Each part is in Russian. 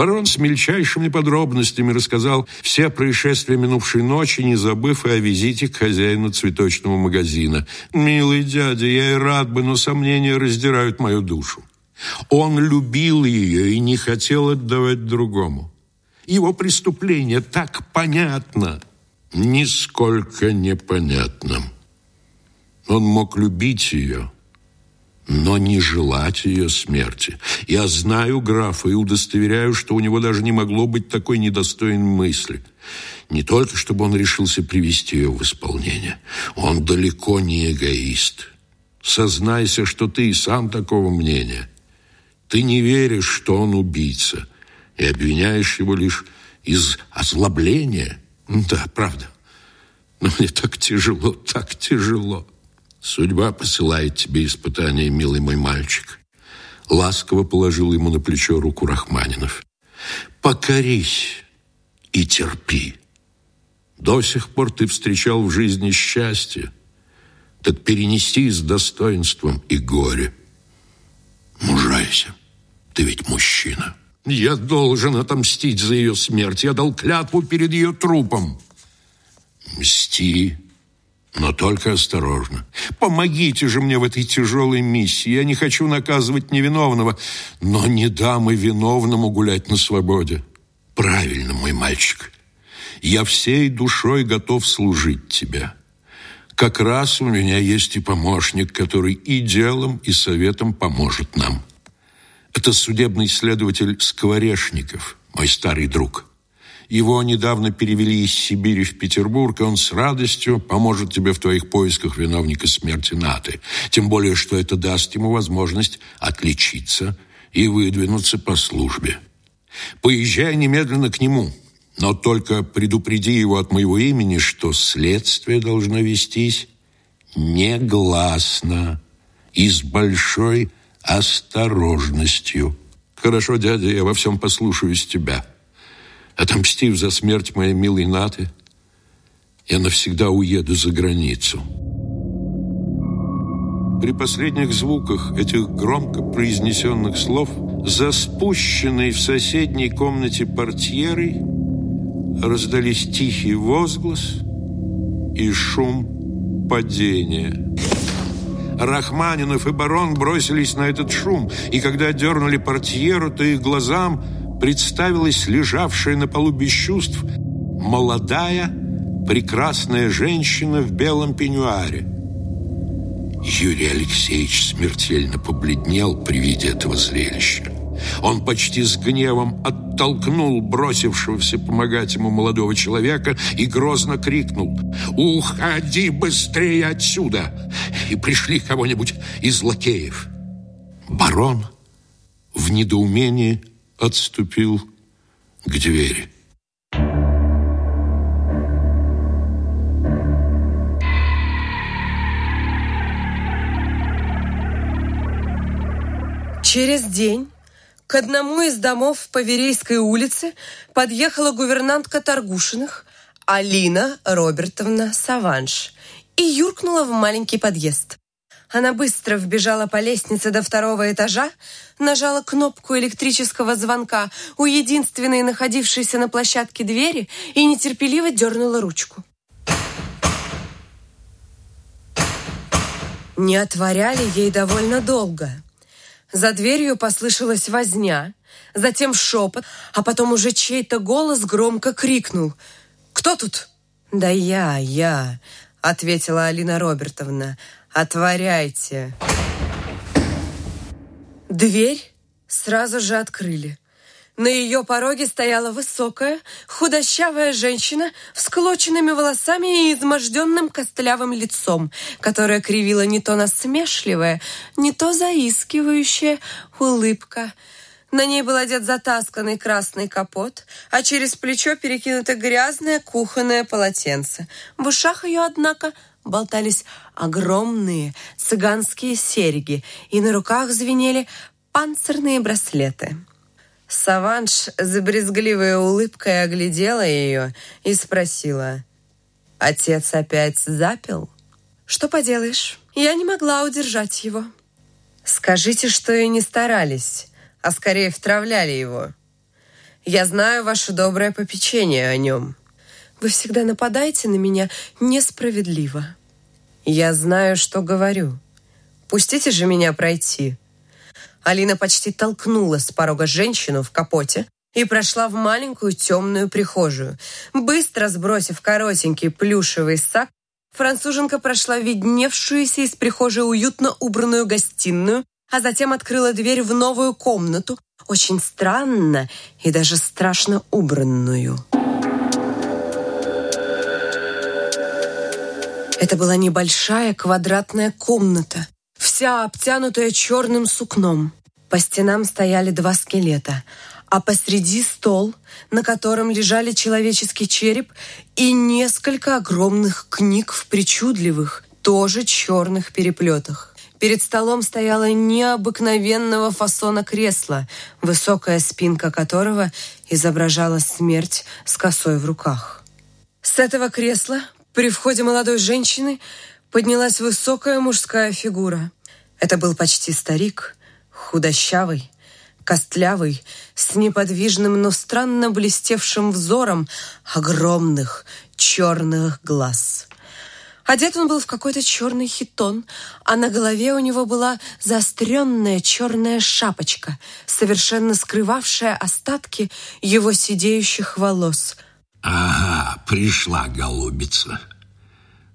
Барон с мельчайшими подробностями рассказал все происшествия минувшей ночи, не забыв и о визите к хозяину цветочного магазина. «Милый дядя, я и рад бы, но сомнения раздирают мою душу. Он любил ее и не хотел отдавать другому. Его преступление так понятно, нисколько непонятно. Он мог любить ее» но не желать ее смерти. Я знаю графа и удостоверяю, что у него даже не могло быть такой недостойной мысли. Не только, чтобы он решился привести ее в исполнение. Он далеко не эгоист. Сознайся, что ты и сам такого мнения. Ты не веришь, что он убийца, и обвиняешь его лишь из озлобления. Да, правда. Но мне так тяжело, так тяжело. Судьба посылает тебе испытания, милый мой мальчик. Ласково положил ему на плечо руку Рахманинов. Покорись и терпи. До сих пор ты встречал в жизни счастье. Так перенести с достоинством и горе. Мужайся, ты ведь мужчина. Я должен отомстить за ее смерть. Я дал клятву перед ее трупом. Мсти но только осторожно. Помогите же мне в этой тяжелой миссии. Я не хочу наказывать невиновного, но не дам и виновному гулять на свободе. Правильно, мой мальчик. Я всей душой готов служить тебе. Как раз у меня есть и помощник, который и делом, и советом поможет нам. Это судебный следователь Скворешников, мой старый друг. Его недавно перевели из Сибири в Петербург, и он с радостью поможет тебе в твоих поисках виновника смерти Наты. Тем более, что это даст ему возможность отличиться и выдвинуться по службе. Поезжай немедленно к нему, но только предупреди его от моего имени, что следствие должно вестись негласно и с большой осторожностью. Хорошо, дядя, я во всем послушаюсь тебя. Отомстив за смерть моей милой Наты, я навсегда уеду за границу. При последних звуках этих громко произнесенных слов за спущенной в соседней комнате портьерой раздались тихий возглас и шум падения. Рахманинов и барон бросились на этот шум, и когда дернули портьеру, то их глазам – представилась лежавшая на полу без чувств молодая, прекрасная женщина в белом пеньюаре. Юрий Алексеевич смертельно побледнел при виде этого зрелища. Он почти с гневом оттолкнул бросившегося помогать ему молодого человека и грозно крикнул «Уходи быстрее отсюда!» и пришли кого-нибудь из лакеев. Барон в недоумении отступил к двери. Через день к одному из домов по Верейской улице подъехала гувернантка Торгушиных Алина Робертовна Саванш и юркнула в маленький подъезд. Она быстро вбежала по лестнице до второго этажа, нажала кнопку электрического звонка у единственной находившейся на площадке двери и нетерпеливо дернула ручку. Не отворяли ей довольно долго. За дверью послышалась возня, затем шепот, а потом уже чей-то голос громко крикнул. «Кто тут?» «Да я, я», — ответила Алина Робертовна. «Отворяйте!» Дверь сразу же открыли. На ее пороге стояла высокая, худощавая женщина с клоченными волосами и изможденным костлявым лицом, которое кривила не то насмешливая, не то заискивающая улыбка. На ней был одет затасканный красный капот, а через плечо перекинуто грязное кухонное полотенце. В ушах ее, однако, болтались огромные цыганские серьги, и на руках звенели панцирные браслеты. Саванш с брезгливой улыбкой оглядела ее и спросила. «Отец опять запил?» «Что поделаешь? Я не могла удержать его». «Скажите, что и не старались, а скорее втравляли его. Я знаю ваше доброе попечение о нем». Вы всегда нападаете на меня несправедливо. Я знаю, что говорю. Пустите же меня пройти. Алина почти толкнула с порога женщину в капоте и прошла в маленькую темную прихожую. Быстро сбросив коротенький плюшевый сак, француженка прошла видневшуюся из прихожей уютно убранную гостиную, а затем открыла дверь в новую комнату, очень странно и даже страшно убранную. Это была небольшая квадратная комната, вся обтянутая черным сукном. По стенам стояли два скелета, а посреди стол, на котором лежали человеческий череп и несколько огромных книг в причудливых, тоже черных переплетах. Перед столом стояло необыкновенного фасона кресло, высокая спинка которого изображала смерть с косой в руках. С этого кресла при входе молодой женщины поднялась высокая мужская фигура. Это был почти старик, худощавый, костлявый, с неподвижным, но странно блестевшим взором огромных черных глаз. Одет он был в какой-то черный хитон, а на голове у него была заостренная черная шапочка, совершенно скрывавшая остатки его сидеющих волос – Ага, пришла голубица.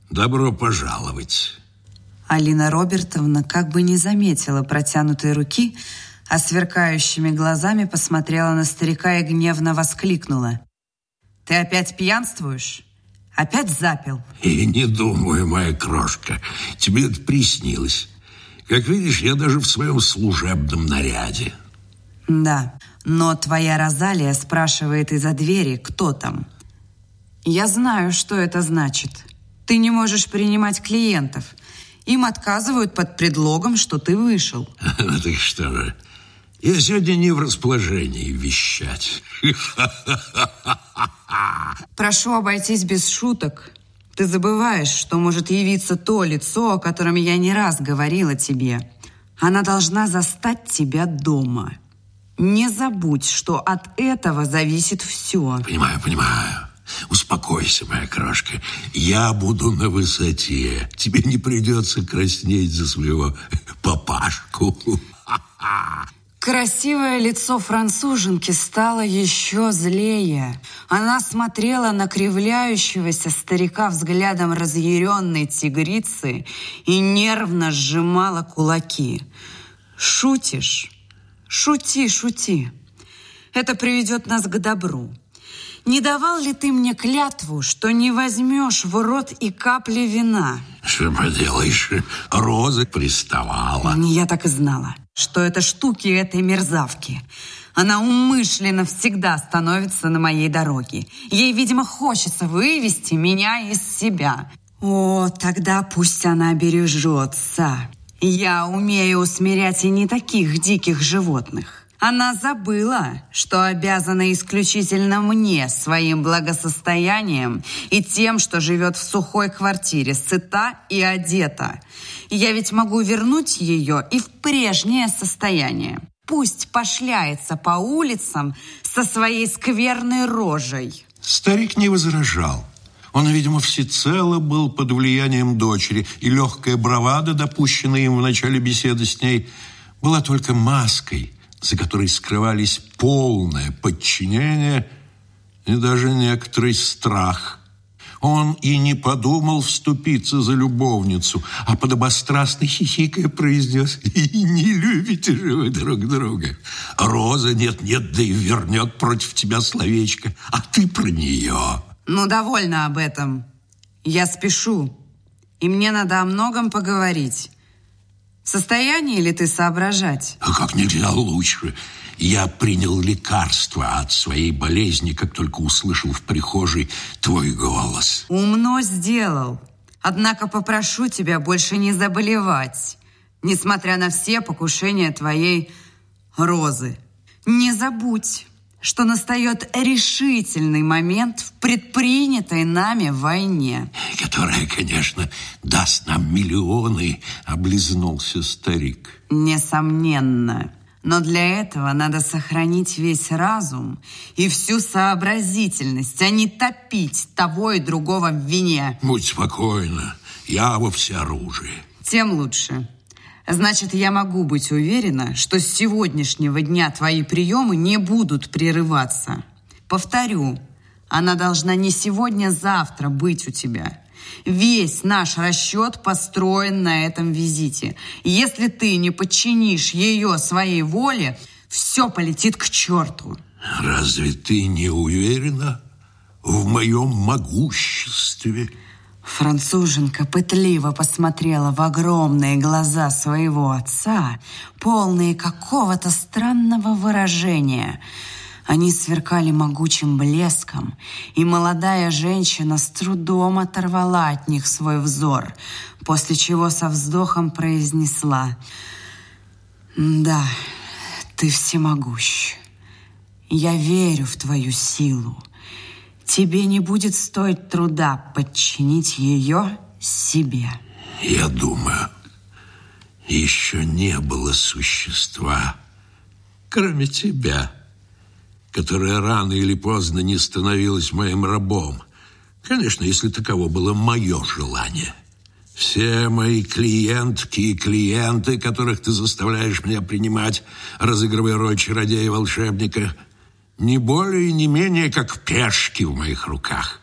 Добро пожаловать. Алина Робертовна как бы не заметила протянутой руки, а сверкающими глазами посмотрела на старика и гневно воскликнула. «Ты опять пьянствуешь? Опять запил?» «И не думаю, моя крошка, тебе это приснилось. Как видишь, я даже в своем служебном наряде». «Да, но твоя Розалия спрашивает из-за двери, кто там?» Я знаю, что это значит. Ты не можешь принимать клиентов. Им отказывают под предлогом, что ты вышел. Ну так что же, я сегодня не в расположении вещать. Прошу обойтись без шуток. Ты забываешь, что может явиться то лицо, о котором я не раз говорила тебе. Она должна застать тебя дома. Не забудь, что от этого зависит все. Понимаю, понимаю. Успокойся, моя крошка. Я буду на высоте. Тебе не придется краснеть за своего папашку. Красивое лицо француженки стало еще злее. Она смотрела на кривляющегося старика взглядом разъяренной тигрицы и нервно сжимала кулаки. «Шутишь? Шути, шути. Это приведет нас к добру». Не давал ли ты мне клятву, что не возьмешь в рот и капли вина? Что поделаешь, Роза приставала. Я так и знала, что это штуки этой мерзавки. Она умышленно всегда становится на моей дороге. Ей, видимо, хочется вывести меня из себя. О, тогда пусть она бережется. Я умею усмирять и не таких диких животных. Она забыла, что обязана исключительно мне, своим благосостоянием и тем, что живет в сухой квартире, сыта и одета. Я ведь могу вернуть ее и в прежнее состояние. Пусть пошляется по улицам со своей скверной рожей. Старик не возражал. Он, видимо, всецело был под влиянием дочери, и легкая бравада, допущенная им в начале беседы с ней, была только маской – за которой скрывались полное подчинение и даже некоторый страх. Он и не подумал вступиться за любовницу, а подобострастно хихикая произнес «И не любите же вы друг друга! Роза нет-нет, да и вернет против тебя словечко, а ты про нее!» «Ну, довольна об этом. Я спешу, и мне надо о многом поговорить». Состояние состоянии ли ты соображать? А как нельзя лучше. Я принял лекарство от своей болезни, как только услышал в прихожей твой голос. Умно сделал. Однако попрошу тебя больше не заболевать, несмотря на все покушения твоей розы. Не забудь, что настает решительный момент в предпринятой нами войне. Которая, конечно, даст нам миллионы, облизнулся старик. Несомненно. Но для этого надо сохранить весь разум и всю сообразительность, а не топить того и другого в вине. Будь спокойна, я во всеоружии. Тем лучше. Значит, я могу быть уверена, что с сегодняшнего дня твои приемы не будут прерываться. Повторю, она должна не сегодня, а завтра быть у тебя. Весь наш расчет построен на этом визите. Если ты не подчинишь ее своей воле, все полетит к черту. Разве ты не уверена в моем могуществе? Француженка пытливо посмотрела в огромные глаза своего отца, полные какого-то странного выражения. Они сверкали могучим блеском, и молодая женщина с трудом оторвала от них свой взор, после чего со вздохом произнесла «Да, ты всемогущ. Я верю в твою силу. Тебе не будет стоить труда подчинить ее себе. Я думаю, еще не было существа, кроме тебя, которое рано или поздно не становилось моим рабом. Конечно, если таково было мое желание. Все мои клиентки и клиенты, которых ты заставляешь меня принимать, разыгрывая роль чародея и волшебника – не более и не менее, как пешки в моих руках.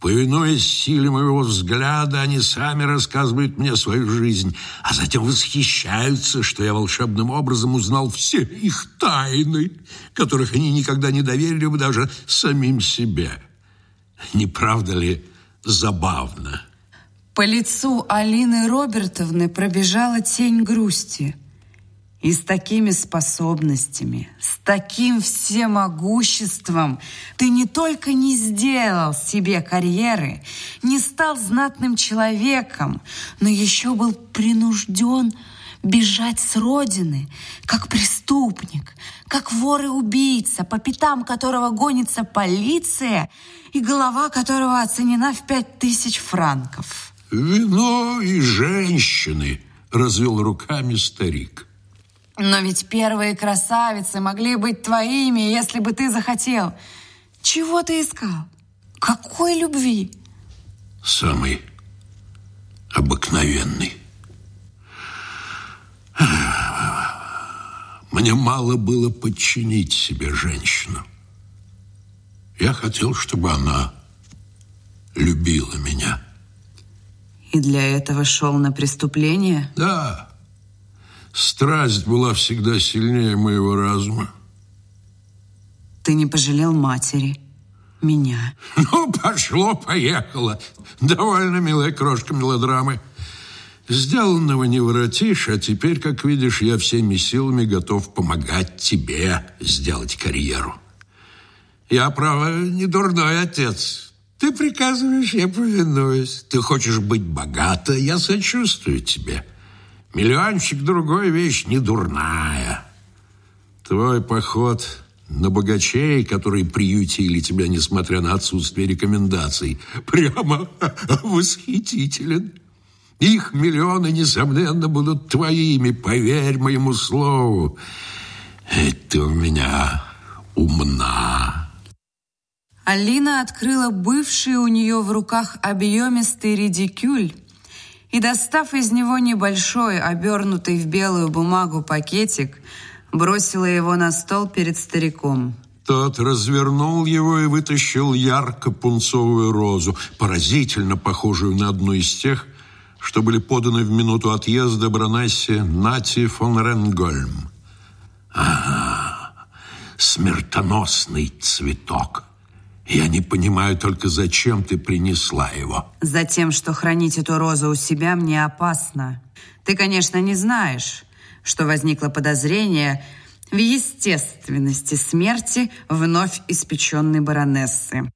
Повинуясь силе моего взгляда они сами рассказывают мне свою жизнь, а затем восхищаются, что я волшебным образом узнал все их тайны, которых они никогда не доверили бы даже самим себе. Не правда ли забавно? По лицу Алины Робертовны пробежала тень грусти – и с такими способностями, с таким всемогуществом ты не только не сделал себе карьеры, не стал знатным человеком, но еще был принужден бежать с родины, как преступник, как вор и убийца, по пятам которого гонится полиция и голова которого оценена в пять тысяч франков. «Вино и женщины», — развел руками старик. Но ведь первые красавицы могли быть твоими, если бы ты захотел. Чего ты искал? Какой любви? Самый обыкновенный. Мне мало было подчинить себе женщину. Я хотел, чтобы она любила меня. И для этого шел на преступление? Да. Страсть была всегда сильнее моего разума. Ты не пожалел матери, меня. Ну, пошло-поехало. Довольно милая крошка мелодрамы. Сделанного не воротишь, а теперь, как видишь, я всеми силами готов помогать тебе сделать карьеру. Я, право, не дурной отец. Ты приказываешь, я повинуюсь. Ты хочешь быть богата, я сочувствую тебе. — Миллиончик другой вещь не дурная. Твой поход на богачей, которые приютили тебя, несмотря на отсутствие рекомендаций, прямо восхитителен. Их миллионы, несомненно, будут твоими, поверь моему слову. Это у меня умна. Алина открыла бывший у нее в руках объемистый редикюль, и, достав из него небольшой, обернутый в белую бумагу пакетик, бросила его на стол перед стариком. Тот развернул его и вытащил ярко-пунцовую розу, поразительно похожую на одну из тех, что были поданы в минуту отъезда Бронессе Нати фон Ренгольм. Ага, смертоносный цветок. Я не понимаю только, зачем ты принесла его. Затем, что хранить эту розу у себя мне опасно. Ты, конечно, не знаешь, что возникло подозрение в естественности смерти вновь испеченной баронессы.